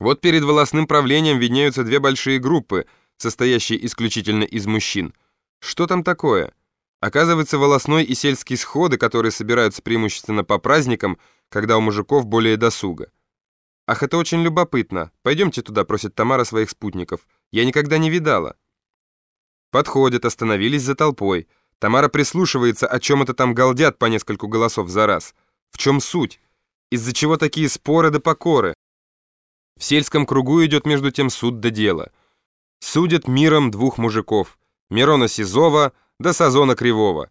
Вот перед волосным правлением виднеются две большие группы, состоящие исключительно из мужчин. Что там такое? Оказывается, волосной и сельские сходы, которые собираются преимущественно по праздникам, когда у мужиков более досуга. «Ах, это очень любопытно. Пойдемте туда», — просит Тамара своих спутников. «Я никогда не видала». Подходят, остановились за толпой. Тамара прислушивается, о чем это там галдят по нескольку голосов за раз. В чем суть? Из-за чего такие споры да покоры? В сельском кругу идет между тем суд да дело. Судят миром двух мужиков. Мирона Сизова да Сазона Кривого.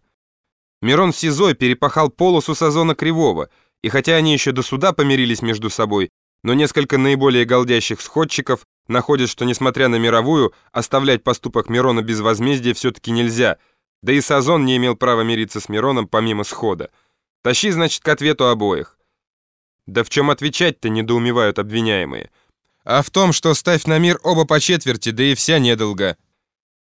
Мирон Сизой перепахал полосу Сазона Кривого, и хотя они еще до суда помирились между собой, но несколько наиболее голдящих сходчиков находят, что, несмотря на мировую, оставлять поступок Мирона без возмездия все-таки нельзя, да и Сазон не имел права мириться с Мироном помимо схода. Тащи, значит, к ответу обоих. Да в чем отвечать-то, недоумевают обвиняемые. А в том, что ставь на мир оба по четверти, да и вся недолго.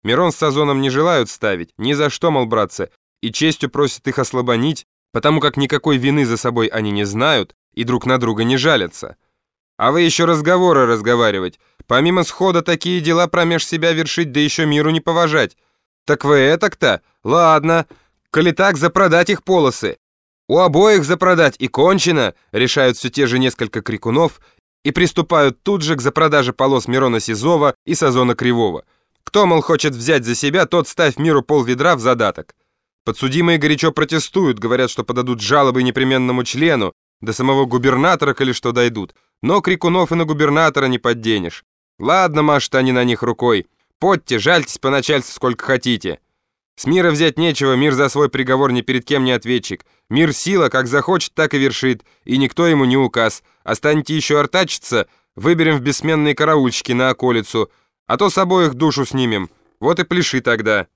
Мирон с Сазоном не желают ставить, ни за что, мол, братцы, и честью просят их ослабонить, потому как никакой вины за собой они не знают и друг на друга не жалятся. А вы еще разговоры разговаривать. Помимо схода такие дела промеж себя вершить, да еще миру не поважать. Так вы это-то? Ладно. Коли так, запродать их полосы. У обоих запродать и кончено, решают все те же несколько крикунов и приступают тут же к запродаже полос Мирона Сизова и Сазона Кривого. Кто, мол, хочет взять за себя, тот ставь миру пол ведра в задаток. Подсудимые горячо протестуют, говорят, что подадут жалобы непременному члену, до самого губернатора, коли что дойдут. Но крикунов и на губернатора не подденешь. Ладно, машут они на них рукой. Подьте, жальтесь по начальству сколько хотите. С мира взять нечего, мир за свой приговор ни перед кем не ответчик. Мир сила, как захочет, так и вершит, и никто ему не указ. Останете еще артачиться, выберем в бессменные караульщики на околицу, а то с обоих душу снимем. Вот и пляши тогда.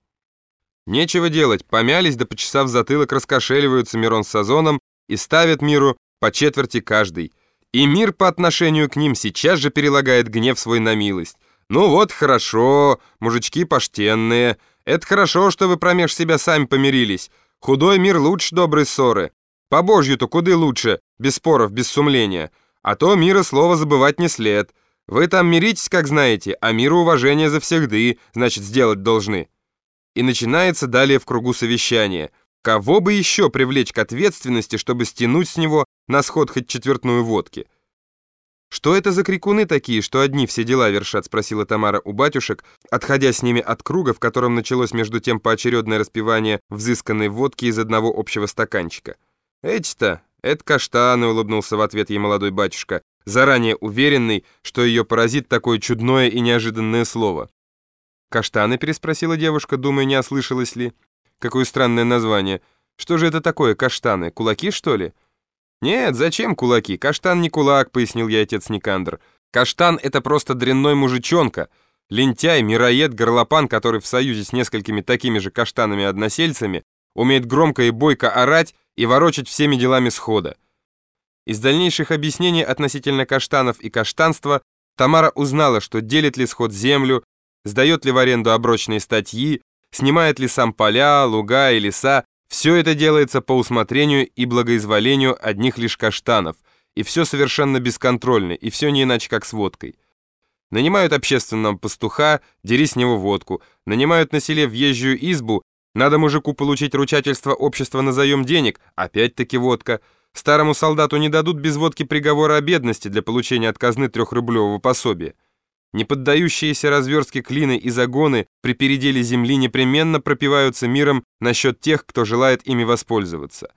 Нечего делать, помялись да почесав затылок раскошеливаются Мирон с Сазоном и ставят миру по четверти каждый. И мир по отношению к ним сейчас же перелагает гнев свой на милость. Ну вот, хорошо, мужички поштенные, это хорошо, что вы промеж себя сами помирились. Худой мир лучше доброй ссоры. По божью-то куды лучше, без споров, без сумления. А то мира слова забывать не след. Вы там миритесь, как знаете, а миру уважение завсегды, значит, сделать должны. И начинается далее в кругу совещания. Кого бы еще привлечь к ответственности, чтобы стянуть с него на сход хоть четвертную водки? «Что это за крикуны такие, что одни все дела вершат?» — спросила Тамара у батюшек, отходя с ними от круга, в котором началось между тем поочередное распивание взысканной водки из одного общего стаканчика. «Эти-то, это каштаны», — улыбнулся в ответ ей молодой батюшка, заранее уверенный, что ее поразит такое чудное и неожиданное слово. «Каштаны?» — переспросила девушка, думая, не ослышалась ли. «Какое странное название. Что же это такое, каштаны? Кулаки, что ли?» «Нет, зачем кулаки? Каштан не кулак», — пояснил я отец Никандр. «Каштан — это просто дрянной мужичонка, лентяй, мироед, горлопан, который в союзе с несколькими такими же каштанами-односельцами умеет громко и бойко орать и ворочать всеми делами схода». Из дальнейших объяснений относительно каштанов и каштанства Тамара узнала, что делит ли сход землю, сдает ли в аренду оброчные статьи, снимает ли сам поля, луга и леса, все это делается по усмотрению и благоизволению одних лишь каштанов, и все совершенно бесконтрольно, и все не иначе, как с водкой. Нанимают общественного пастуха, дери с него водку, нанимают на селе въезжую избу, надо мужику получить ручательство общества на заем денег, опять-таки водка. Старому солдату не дадут без водки приговора о бедности для получения от казны трехрублевого пособия. Неподдающиеся разверстке клины и загоны при переделе земли непременно пропиваются миром насчет тех, кто желает ими воспользоваться.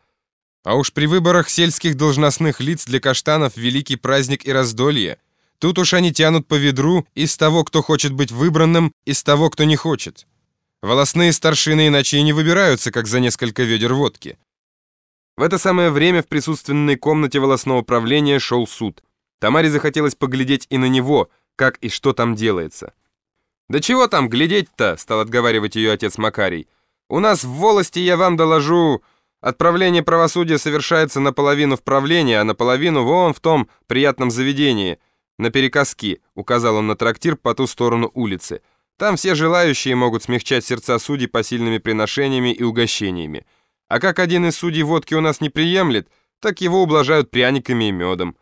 А уж при выборах сельских должностных лиц для каштанов великий праздник и раздолье. Тут уж они тянут по ведру из того, кто хочет быть выбранным, из того, кто не хочет. Волосные старшины иначе и не выбираются, как за несколько ведер водки. В это самое время в присутственной комнате волосного правления шел суд. Тамаре захотелось поглядеть и на него, как и что там делается. «Да чего там глядеть-то?» — стал отговаривать ее отец Макарий. «У нас в волости, я вам доложу, отправление правосудия совершается наполовину в правлении, а наполовину вон в том приятном заведении, на перекоски», — указал он на трактир по ту сторону улицы. «Там все желающие могут смягчать сердца судей посильными приношениями и угощениями. А как один из судей водки у нас не приемлет, так его ублажают пряниками и медом».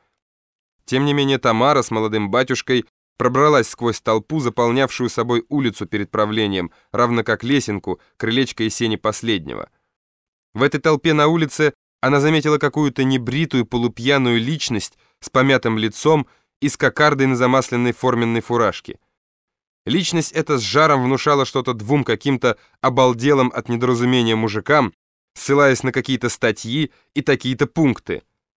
Тем не менее Тамара с молодым батюшкой пробралась сквозь толпу, заполнявшую собой улицу перед правлением, равно как лесенку, крылечко и сени последнего. В этой толпе на улице она заметила какую-то небритую полупьяную личность с помятым лицом и с кокардой на замасленной форменной фуражке. Личность эта с жаром внушала что-то двум каким-то обалделым от недоразумения мужикам, ссылаясь на какие-то статьи и такие-то пункты —